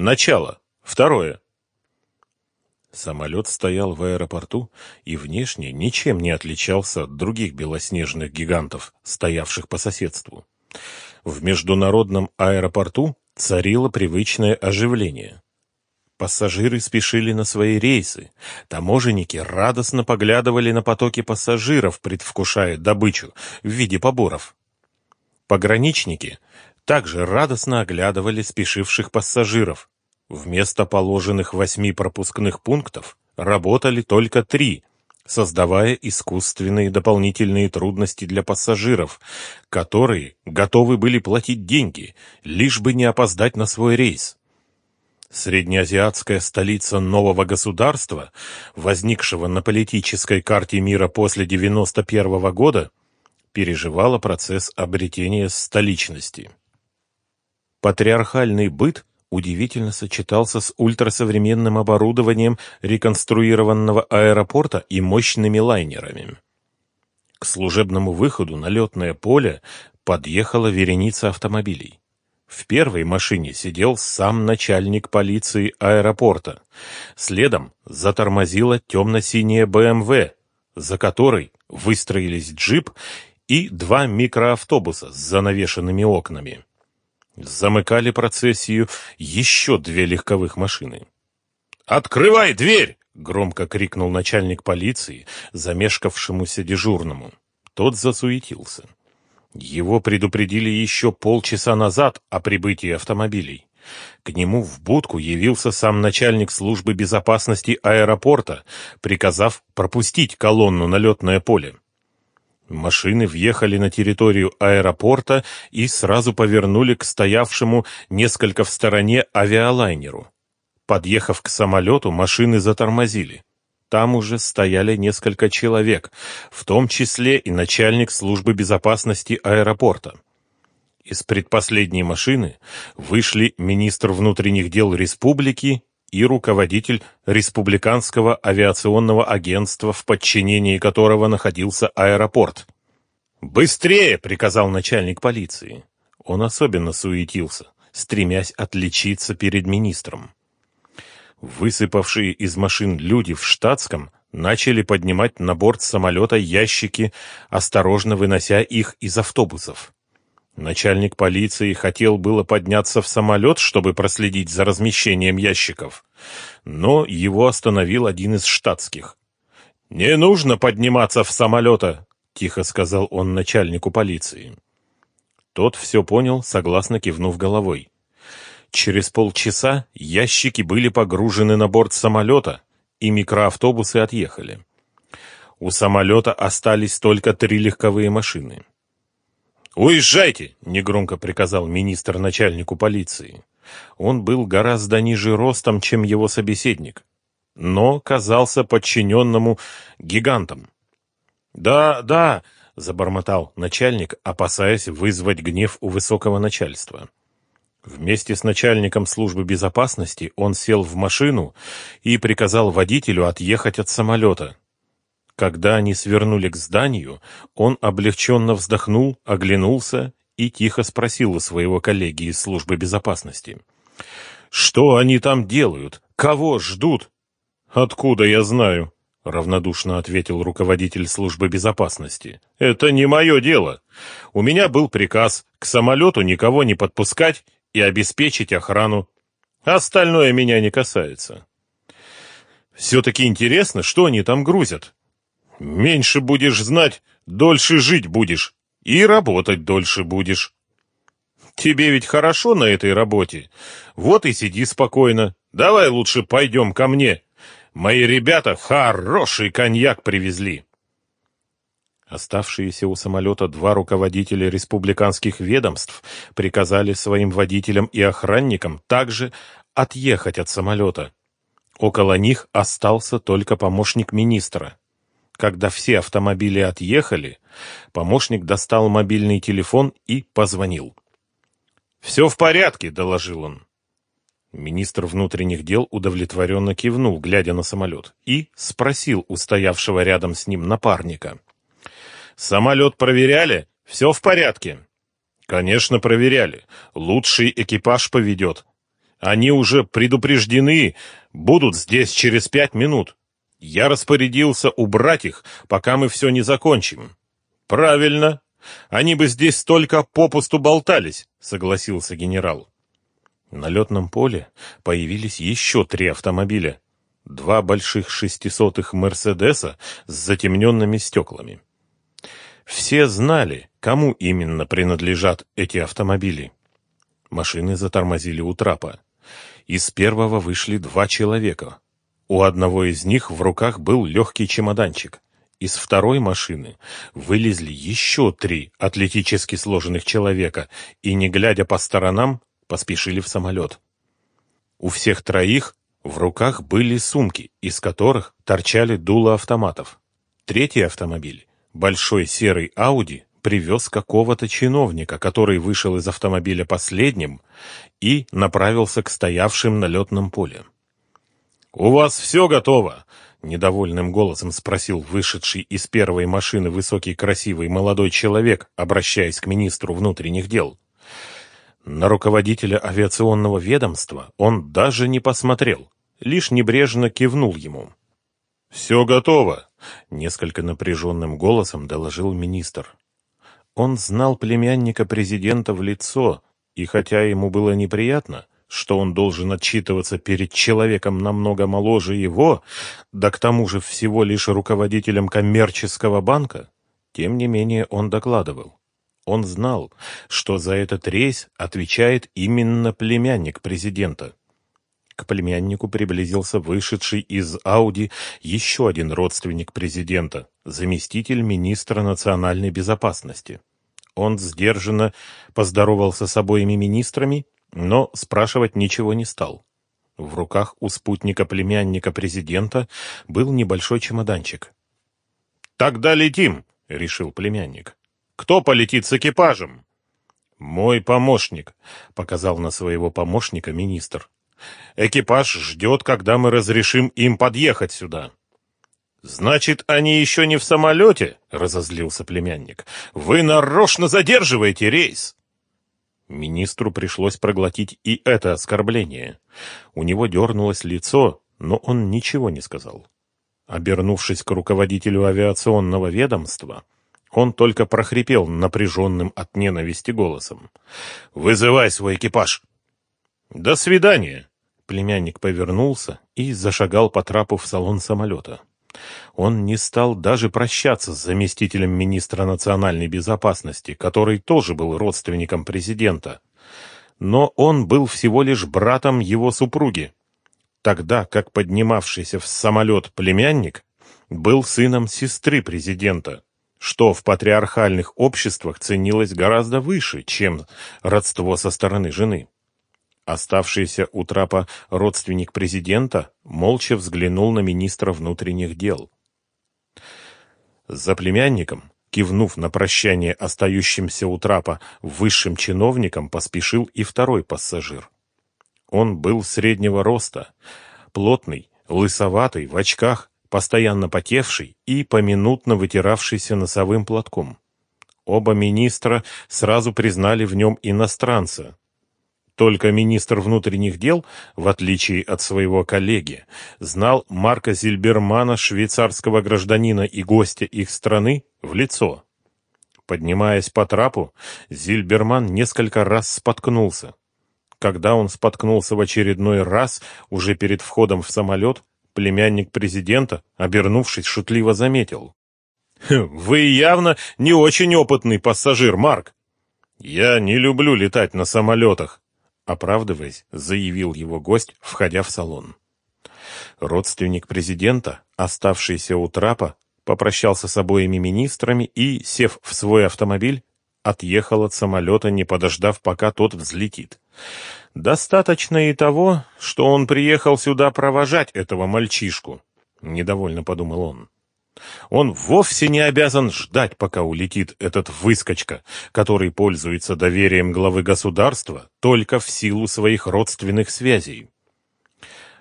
Начало. Второе. Самолет стоял в аэропорту и внешне ничем не отличался от других белоснежных гигантов, стоявших по соседству. В международном аэропорту царило привычное оживление. Пассажиры спешили на свои рейсы. Таможенники радостно поглядывали на потоки пассажиров, предвкушая добычу в виде поборов. Пограничники также радостно оглядывали спешивших пассажиров. Вместо положенных восьми пропускных пунктов работали только три, создавая искусственные дополнительные трудности для пассажиров, которые готовы были платить деньги, лишь бы не опоздать на свой рейс. Среднеазиатская столица нового государства, возникшего на политической карте мира после 91 года, переживала процесс обретения столичности. Патриархальный быт удивительно сочетался с ультрасовременным оборудованием реконструированного аэропорта и мощными лайнерами. К служебному выходу на летное поле подъехала вереница автомобилей. В первой машине сидел сам начальник полиции аэропорта. Следом затормозила темно-синяя БМВ, за которой выстроились джип и два микроавтобуса с занавешенными окнами. Замыкали процессию еще две легковых машины. «Открывай дверь!» — громко крикнул начальник полиции, замешкавшемуся дежурному. Тот засуетился. Его предупредили еще полчаса назад о прибытии автомобилей. К нему в будку явился сам начальник службы безопасности аэропорта, приказав пропустить колонну на летное поле. Машины въехали на территорию аэропорта и сразу повернули к стоявшему несколько в стороне авиалайнеру. Подъехав к самолету, машины затормозили. Там уже стояли несколько человек, в том числе и начальник службы безопасности аэропорта. Из предпоследней машины вышли министр внутренних дел республики и руководитель Республиканского авиационного агентства, в подчинении которого находился аэропорт. «Быстрее!» — приказал начальник полиции. Он особенно суетился, стремясь отличиться перед министром. Высыпавшие из машин люди в штатском начали поднимать на борт самолета ящики, осторожно вынося их из автобусов. Начальник полиции хотел было подняться в самолет, чтобы проследить за размещением ящиков, но его остановил один из штатских. «Не нужно подниматься в самолета», — тихо сказал он начальнику полиции. Тот все понял, согласно кивнув головой. Через полчаса ящики были погружены на борт самолета, и микроавтобусы отъехали. У самолета остались только три легковые машины. «Уезжайте!» — негромко приказал министр начальнику полиции. Он был гораздо ниже ростом, чем его собеседник, но казался подчиненному гигантом. «Да, да!» — забормотал начальник, опасаясь вызвать гнев у высокого начальства. Вместе с начальником службы безопасности он сел в машину и приказал водителю отъехать от самолета. Когда они свернули к зданию, он облегченно вздохнул, оглянулся и тихо спросил у своего коллеги из службы безопасности. «Что они там делают? Кого ждут?» «Откуда я знаю?» — равнодушно ответил руководитель службы безопасности. «Это не мое дело. У меня был приказ к самолету никого не подпускать и обеспечить охрану. Остальное меня не касается. Все-таки интересно, что они там грузят. Меньше будешь знать, дольше жить будешь и работать дольше будешь. Тебе ведь хорошо на этой работе. Вот и сиди спокойно. Давай лучше пойдем ко мне. Мои ребята хороший коньяк привезли. Оставшиеся у самолета два руководителя республиканских ведомств приказали своим водителям и охранникам также отъехать от самолета. Около них остался только помощник министра. Когда все автомобили отъехали, помощник достал мобильный телефон и позвонил. «Все в порядке», — доложил он. Министр внутренних дел удовлетворенно кивнул, глядя на самолет, и спросил у стоявшего рядом с ним напарника — Самолет проверяли? Все в порядке? Конечно, проверяли. Лучший экипаж поведет. Они уже предупреждены, будут здесь через пять минут. Я распорядился убрать их, пока мы все не закончим. Правильно. Они бы здесь только попусту болтались, согласился генерал. На летном поле появились еще три автомобиля. Два больших шестисотых «Мерседеса» с затемненными стеклами. Все знали, кому именно принадлежат эти автомобили. Машины затормозили у трапа. Из первого вышли два человека. У одного из них в руках был легкий чемоданчик. Из второй машины вылезли еще три атлетически сложенных человека и, не глядя по сторонам, поспешили в самолет. У всех троих в руках были сумки, из которых торчали дула автоматов. Третий автомобиль Большой серый Ауди привез какого-то чиновника, который вышел из автомобиля последним и направился к стоявшим на летном поле. «У вас все готово?» — недовольным голосом спросил вышедший из первой машины высокий красивый молодой человек, обращаясь к министру внутренних дел. На руководителя авиационного ведомства он даже не посмотрел, лишь небрежно кивнул ему. «Все готово», — несколько напряженным голосом доложил министр. Он знал племянника президента в лицо, и хотя ему было неприятно, что он должен отчитываться перед человеком намного моложе его, да к тому же всего лишь руководителем коммерческого банка, тем не менее он докладывал. Он знал, что за этот рейс отвечает именно племянник президента. К племяннику приблизился вышедший из Ауди еще один родственник президента, заместитель министра национальной безопасности. Он сдержанно поздоровался с обоими министрами, но спрашивать ничего не стал. В руках у спутника племянника президента был небольшой чемоданчик. «Тогда летим», — решил племянник. «Кто полетит с экипажем?» «Мой помощник», — показал на своего помощника министр. Экипаж ждет, когда мы разрешим им подъехать сюда. «Значит, они еще не в самолете?» — разозлился племянник. «Вы нарочно задерживаете рейс!» Министру пришлось проглотить и это оскорбление. У него дернулось лицо, но он ничего не сказал. Обернувшись к руководителю авиационного ведомства, он только прохрипел напряженным от ненависти голосом. «Вызывай свой экипаж!» «До свидания!» Племянник повернулся и зашагал по трапу в салон самолета. Он не стал даже прощаться с заместителем министра национальной безопасности, который тоже был родственником президента. Но он был всего лишь братом его супруги, тогда как поднимавшийся в самолет племянник был сыном сестры президента, что в патриархальных обществах ценилось гораздо выше, чем родство со стороны жены. Оставшийся у трапа родственник президента молча взглянул на министра внутренних дел. За племянником, кивнув на прощание остающимся у трапа высшим чиновникам, поспешил и второй пассажир. Он был среднего роста, плотный, лысоватый, в очках, постоянно потевший и поминутно вытиравшийся носовым платком. Оба министра сразу признали в нем иностранца, только министр внутренних дел, в отличие от своего коллеги, знал Марка Зильбермана, швейцарского гражданина и гостя их страны, в лицо. Поднимаясь по трапу, Зильберман несколько раз споткнулся. Когда он споткнулся в очередной раз, уже перед входом в самолет, племянник президента, обернувшись, шутливо заметил. «Вы явно не очень опытный пассажир, Марк. Я не люблю летать на самолетах. Оправдываясь, заявил его гость, входя в салон. Родственник президента, оставшийся у трапа, попрощался с обоими министрами и, сев в свой автомобиль, отъехал от самолета, не подождав, пока тот взлетит. «Достаточно и того, что он приехал сюда провожать этого мальчишку», — недовольно подумал он. Он вовсе не обязан ждать, пока улетит этот выскочка, который пользуется доверием главы государства только в силу своих родственных связей.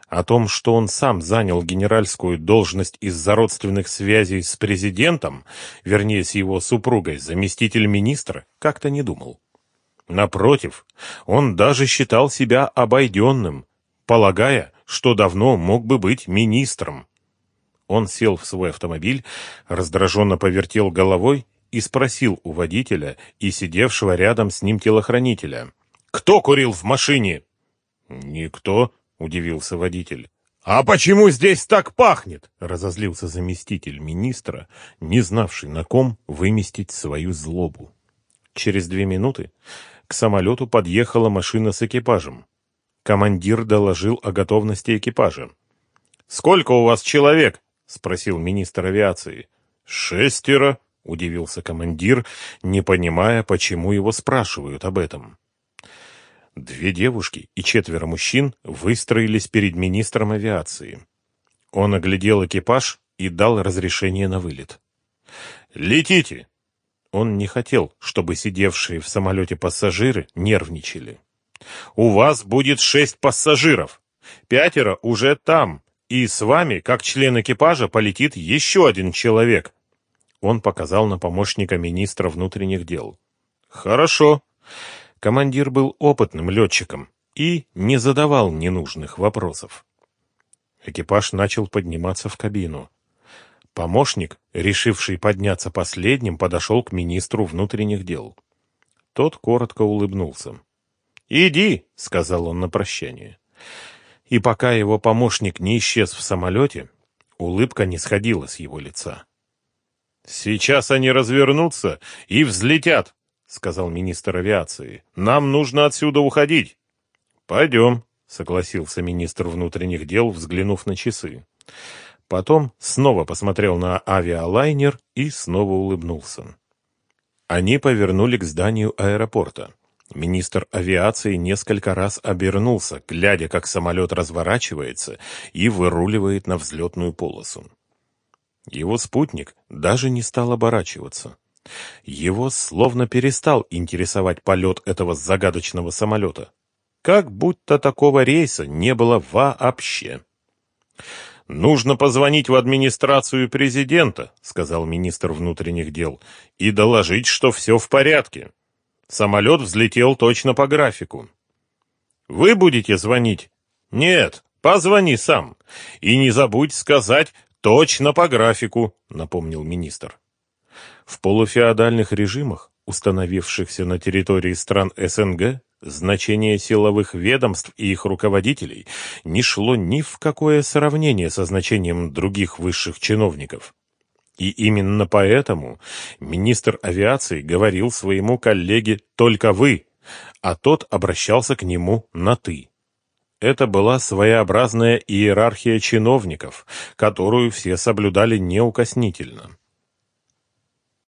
О том, что он сам занял генеральскую должность из-за родственных связей с президентом, вернее, с его супругой, заместитель министра, как-то не думал. Напротив, он даже считал себя обойденным, полагая, что давно мог бы быть министром. Он сел в свой автомобиль, раздраженно повертел головой и спросил у водителя и сидевшего рядом с ним телохранителя. «Кто курил в машине?» «Никто», — удивился водитель. «А почему здесь так пахнет?» — разозлился заместитель министра, не знавший на ком выместить свою злобу. Через две минуты к самолету подъехала машина с экипажем. Командир доложил о готовности экипажа. «Сколько у вас человек?» — спросил министр авиации. «Шестеро», — удивился командир, не понимая, почему его спрашивают об этом. Две девушки и четверо мужчин выстроились перед министром авиации. Он оглядел экипаж и дал разрешение на вылет. «Летите!» Он не хотел, чтобы сидевшие в самолете пассажиры нервничали. «У вас будет шесть пассажиров. Пятеро уже там, и с вами, как член экипажа, полетит еще один человек». Он показал на помощника министра внутренних дел. «Хорошо. Командир был опытным летчиком и не задавал ненужных вопросов. Экипаж начал подниматься в кабину. Помощник, решивший подняться последним, подошел к министру внутренних дел. Тот коротко улыбнулся. «Иди», — сказал он на прощание. И пока его помощник не исчез в самолете, улыбка не сходила с его лица. «Сейчас они развернутся и взлетят», — сказал министр авиации. «Нам нужно отсюда уходить». «Пойдем», — согласился министр внутренних дел, взглянув на часы. Потом снова посмотрел на авиалайнер и снова улыбнулся. Они повернули к зданию аэропорта. Министр авиации несколько раз обернулся, глядя, как самолет разворачивается и выруливает на взлетную полосу. Его спутник даже не стал оборачиваться. Его словно перестал интересовать полет этого загадочного самолета. Как будто такого рейса не было вообще. «Нужно позвонить в администрацию президента», — сказал министр внутренних дел, «и доложить, что все в порядке. Самолет взлетел точно по графику». «Вы будете звонить?» «Нет, позвони сам. И не забудь сказать «точно по графику», — напомнил министр. В полуфеодальных режимах, установившихся на территории стран СНГ, значение силовых ведомств и их руководителей не шло ни в какое сравнение со значением других высших чиновников. И именно поэтому министр авиации говорил своему коллеге «только вы», а тот обращался к нему на «ты». Это была своеобразная иерархия чиновников, которую все соблюдали неукоснительно.